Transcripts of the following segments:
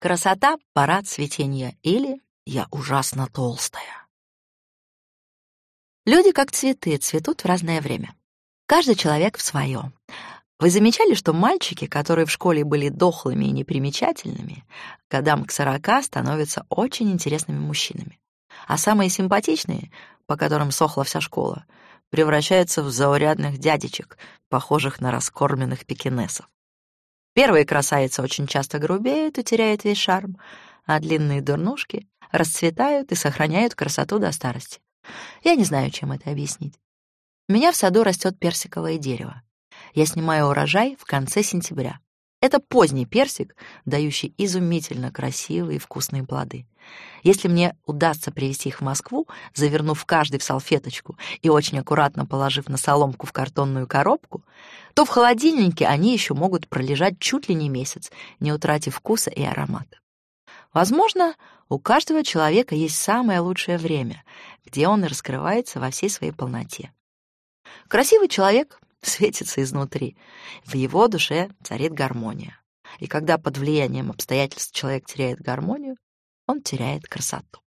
Красота — парад цветения или я ужасно толстая. Люди как цветы, цветут в разное время. Каждый человек в своем. Вы замечали, что мальчики, которые в школе были дохлыми и непримечательными, годам к сорока становятся очень интересными мужчинами. А самые симпатичные, по которым сохла вся школа, превращаются в заурядных дядечек, похожих на раскормленных пекинесов. Первые красавицы очень часто грубеют и теряют весь шарм, а длинные дурнушки расцветают и сохраняют красоту до старости. Я не знаю, чем это объяснить. У меня в саду растет персиковое дерево. Я снимаю урожай в конце сентября. Это поздний персик, дающий изумительно красивые и вкусные плоды. Если мне удастся привезти их в Москву, завернув каждый в салфеточку и очень аккуратно положив на соломку в картонную коробку, то в холодильнике они еще могут пролежать чуть ли не месяц, не утратив вкуса и аромата. Возможно, у каждого человека есть самое лучшее время, где он раскрывается во всей своей полноте. Красивый человек светится изнутри. В его душе царит гармония. И когда под влиянием обстоятельств человек теряет гармонию, он теряет красоту.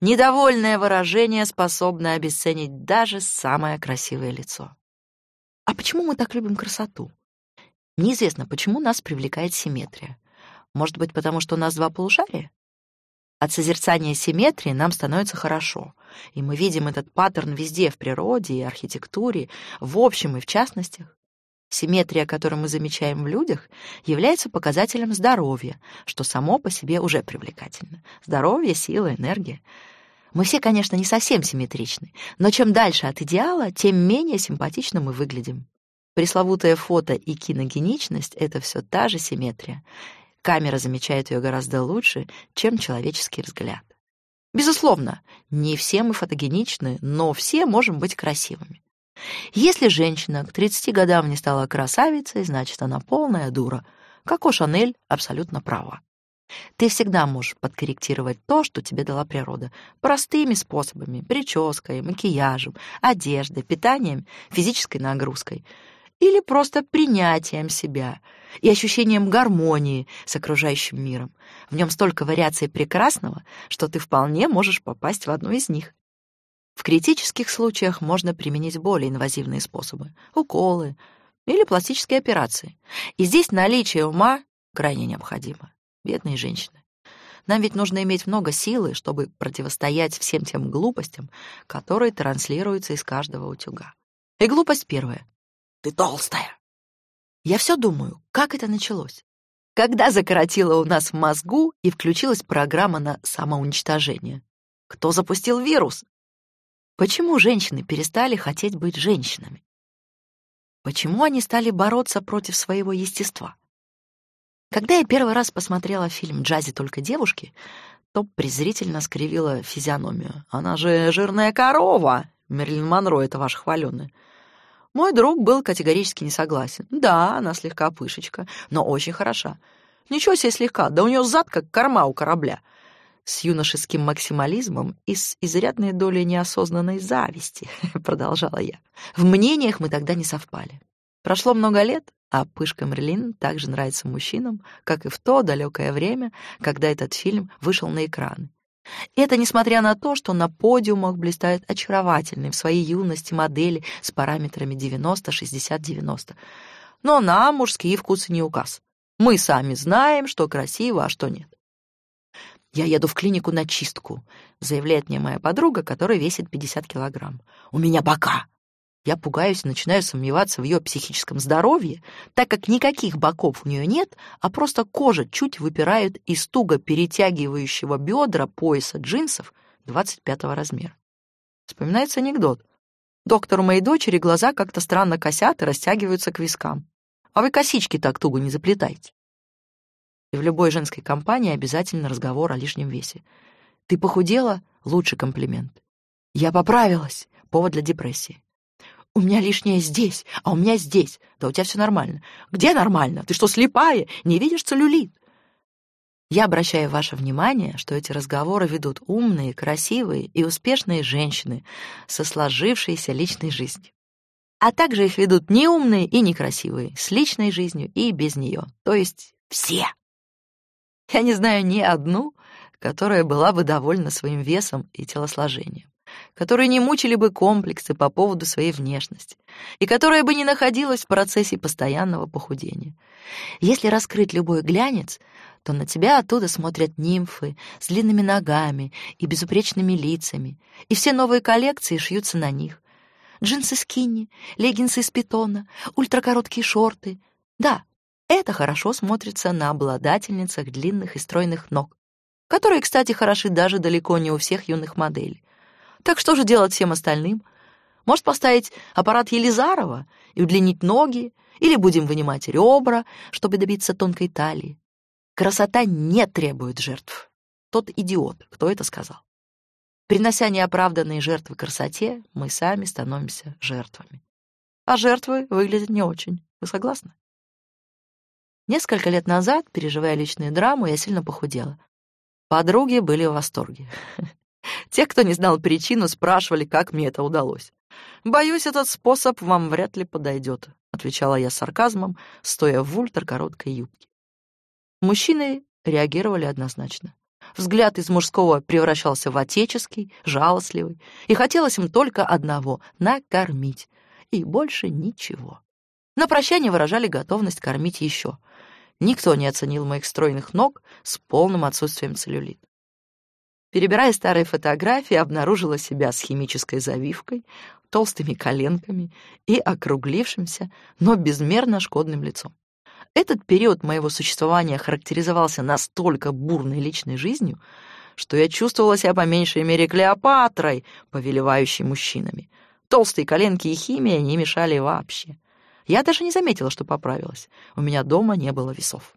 Недовольное выражение способно обесценить даже самое красивое лицо. А почему мы так любим красоту? Неизвестно, почему нас привлекает симметрия. Может быть, потому что у нас два полушария? От созерцания симметрии нам становится хорошо, и мы видим этот паттерн везде в природе и архитектуре, в общем и в частностях. Симметрия, которую мы замечаем в людях, является показателем здоровья, что само по себе уже привлекательно. Здоровье, сила, энергия. Мы все, конечно, не совсем симметричны, но чем дальше от идеала, тем менее симпатично мы выглядим. Пресловутое фото и киногеничность — это все та же симметрия. Камера замечает ее гораздо лучше, чем человеческий взгляд. Безусловно, не все мы фотогеничны, но все можем быть красивыми. Если женщина к 30 годам не стала красавицей, значит, она полная дура. Коко Шанель абсолютно права. Ты всегда можешь подкорректировать то, что тебе дала природа, простыми способами: прической, макияжем, одеждой, питанием, физической нагрузкой или просто принятием себя и ощущением гармонии с окружающим миром. В нем столько вариаций прекрасного, что ты вполне можешь попасть в одну из них. В критических случаях можно применить более инвазивные способы — уколы или пластические операции. И здесь наличие ума крайне необходимо. Бедные женщины. Нам ведь нужно иметь много силы, чтобы противостоять всем тем глупостям, которые транслируются из каждого утюга. И глупость первая ты толстая. Я все думаю, как это началось? Когда закоротило у нас в мозгу и включилась программа на самоуничтожение? Кто запустил вирус? Почему женщины перестали хотеть быть женщинами? Почему они стали бороться против своего естества? Когда я первый раз посмотрела фильм «Джази только девушки», то презрительно скривила физиономию. «Она же жирная корова!» Мерлин Монро — это ваш хваленый. Мой друг был категорически не согласен. Да, она слегка пышечка, но очень хороша. Ничего себе слегка, да у нее зад как корма у корабля. С юношеским максимализмом и с изрядной долей неосознанной зависти, продолжала я. В мнениях мы тогда не совпали. Прошло много лет, а пышка Мерлин также нравится мужчинам, как и в то далекое время, когда этот фильм вышел на экраны. Это несмотря на то, что на подиумах блистают очаровательные в своей юности модели с параметрами 90, 60, 90. Но нам мужские вкусы не указ. Мы сами знаем, что красиво, а что нет. «Я еду в клинику на чистку», — заявляет мне моя подруга, которая весит 50 килограмм. «У меня бока. Я пугаюсь и начинаю сомневаться в ее психическом здоровье, так как никаких боков у нее нет, а просто кожа чуть выпирает из туго перетягивающего бедра пояса джинсов 25 размера. Вспоминается анекдот. Доктору моей дочери глаза как-то странно косят и растягиваются к вискам. А вы косички так туго не заплетайте. И в любой женской компании обязательно разговор о лишнем весе. Ты похудела — лучший комплимент. Я поправилась — повод для депрессии. У меня лишнее здесь, а у меня здесь. Да у тебя все нормально. Где нормально? Ты что, слепая? Не видишь целлюлит? Я обращаю ваше внимание, что эти разговоры ведут умные, красивые и успешные женщины со сложившейся личной жизнью. А также их ведут неумные и некрасивые, с личной жизнью и без нее, то есть все. Я не знаю ни одну, которая была бы довольна своим весом и телосложением, которые не мучили бы комплексы по поводу своей внешности и которая бы не находилась в процессе постоянного похудения. Если раскрыть любой глянец, то на тебя оттуда смотрят нимфы с длинными ногами и безупречными лицами, и все новые коллекции шьются на них. Джинсы скинни, леггинсы из питона, ультракороткие шорты. Да, это хорошо смотрится на обладательницах длинных и стройных ног, которые, кстати, хороши даже далеко не у всех юных моделей. Так что же делать всем остальным? Может, поставить аппарат Елизарова и удлинить ноги, или будем вынимать ребра, чтобы добиться тонкой талии? Красота не требует жертв. Тот идиот, кто это сказал. Принося неоправданные жертвы красоте, мы сами становимся жертвами. А жертвы выглядят не очень. Вы согласны? Несколько лет назад, переживая личную драму, я сильно похудела. Подруги были в восторге. Те, кто не знал причину, спрашивали, как мне это удалось. «Боюсь, этот способ вам вряд ли подойдет», — отвечала я сарказмом, стоя в ультракороткой юбке. Мужчины реагировали однозначно. Взгляд из мужского превращался в отеческий, жалостливый, и хотелось им только одного — накормить, и больше ничего. На прощание выражали готовность кормить еще. Никто не оценил моих стройных ног с полным отсутствием целлюлита. Перебирая старые фотографии, обнаружила себя с химической завивкой, толстыми коленками и округлившимся, но безмерно шкодным лицом. Этот период моего существования характеризовался настолько бурной личной жизнью, что я чувствовала себя по меньшей мере Клеопатрой, повелевающей мужчинами. Толстые коленки и химия не мешали вообще. Я даже не заметила, что поправилась. У меня дома не было весов.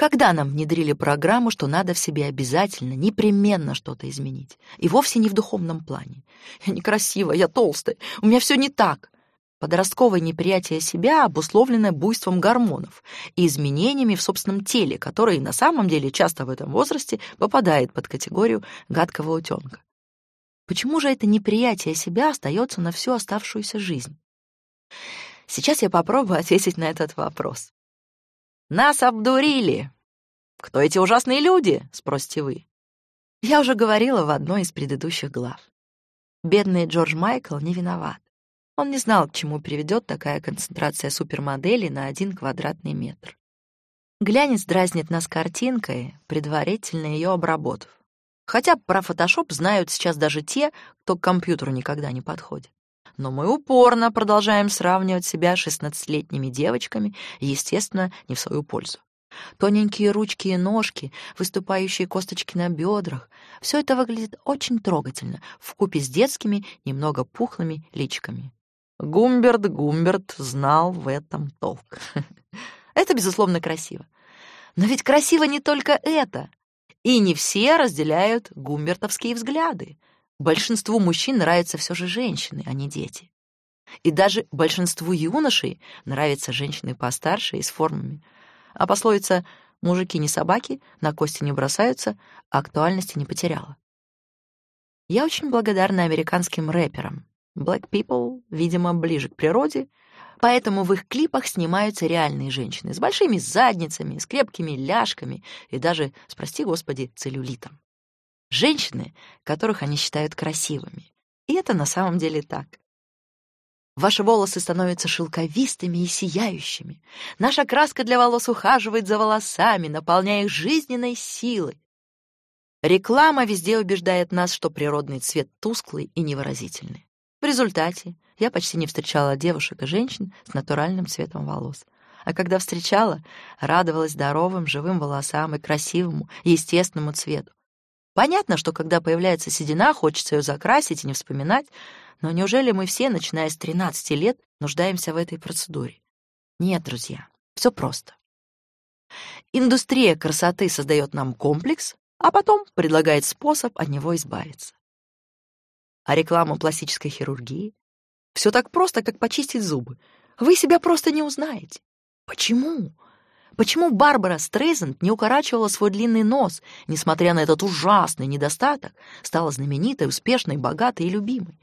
Когда нам внедрили программу, что надо в себе обязательно, непременно что-то изменить? И вовсе не в духовном плане. Я некрасивая, я толстая, у меня все не так. Подростковое неприятие себя обусловлено буйством гормонов и изменениями в собственном теле, которые на самом деле часто в этом возрасте попадает под категорию гадкого утенка. Почему же это неприятие себя остается на всю оставшуюся жизнь? Сейчас я попробую ответить на этот вопрос. Нас обдурили. Кто эти ужасные люди, спросите вы. Я уже говорила в одной из предыдущих глав. Бедный Джордж Майкл не виноват. Он не знал, к чему приведет такая концентрация супермоделей на один квадратный метр. Глянец дразнит нас картинкой, предварительно ее обработав. Хотя про фотошоп знают сейчас даже те, кто к компьютеру никогда не подходит. Но мы упорно продолжаем сравнивать себя с 16-летними девочками, естественно, не в свою пользу. Тоненькие ручки и ножки, выступающие косточки на бедрах — все это выглядит очень трогательно, вкупе с детскими, немного пухлыми личиками. Гумберт Гумберт знал в этом толк. Это, безусловно, красиво. Но ведь красиво не только это. И не все разделяют гумбертовские взгляды. Большинству мужчин нравятся все же женщины, а не дети. И даже большинству юношей нравятся женщины постарше и с формами. А пословица «мужики не собаки, на кости не бросаются» актуальности не потеряла. Я очень благодарна американским рэперам, Black People, видимо, ближе к природе, поэтому в их клипах снимаются реальные женщины с большими задницами, с крепкими ляжками и даже, спрости господи, целлюлитом. Женщины, которых они считают красивыми. И это на самом деле так. Ваши волосы становятся шелковистыми и сияющими. Наша краска для волос ухаживает за волосами, наполняя их жизненной силой. Реклама везде убеждает нас, что природный цвет тусклый и невыразительный. В результате я почти не встречала девушек и женщин с натуральным цветом волос. А когда встречала, радовалась здоровым, живым волосам и красивому, естественному цвету. Понятно, что когда появляется седина, хочется ее закрасить и не вспоминать, но неужели мы все, начиная с 13 лет, нуждаемся в этой процедуре? Нет, друзья, все просто. Индустрия красоты создает нам комплекс, а потом предлагает способ от него избавиться а реклама пластической хирургии. Все так просто, как почистить зубы. Вы себя просто не узнаете. Почему? Почему Барбара Стрейзенд не укорачивала свой длинный нос, несмотря на этот ужасный недостаток, стала знаменитой, успешной, богатой и любимой?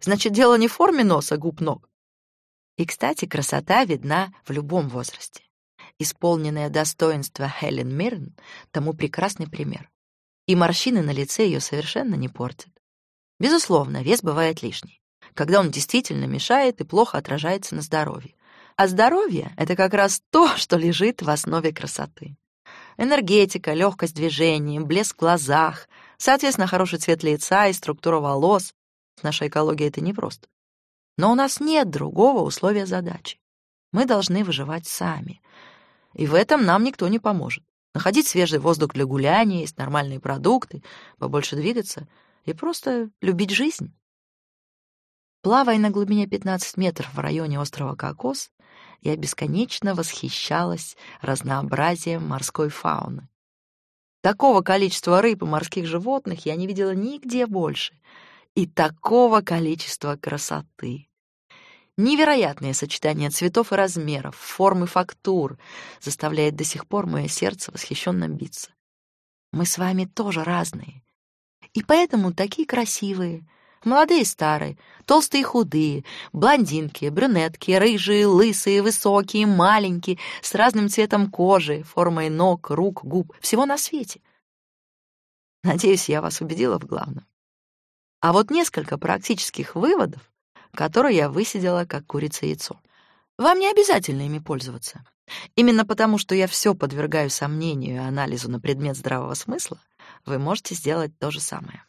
Значит, дело не в форме носа, губ, ног. И, кстати, красота видна в любом возрасте. Исполненное достоинство Хелен Мирн тому прекрасный пример. И морщины на лице ее совершенно не портят. Безусловно, вес бывает лишний, когда он действительно мешает и плохо отражается на здоровье. А здоровье — это как раз то, что лежит в основе красоты. Энергетика, легкость движения, блеск в глазах, соответственно, хороший цвет лица и структура волос. С нашей экологией это непросто. Но у нас нет другого условия задачи. Мы должны выживать сами. И в этом нам никто не поможет. Находить свежий воздух для гуляния, есть нормальные продукты, побольше двигаться и просто любить жизнь. Плавая на глубине 15 метров в районе острова Кокос, я бесконечно восхищалась разнообразием морской фауны. Такого количества рыб и морских животных я не видела нигде больше. И такого количества красоты. Невероятное сочетание цветов и размеров, форм и фактур заставляет до сих пор мое сердце восхищенно биться. Мы с вами тоже разные. И поэтому такие красивые — Молодые и старые, толстые и худые, блондинки, брюнетки, рыжие, лысые, высокие, маленькие, с разным цветом кожи, формой ног, рук, губ, всего на свете. Надеюсь, я вас убедила в главном. А вот несколько практических выводов, которые я высидела как курица яйцо. Вам не обязательно ими пользоваться. Именно потому, что я все подвергаю сомнению и анализу на предмет здравого смысла, вы можете сделать то же самое.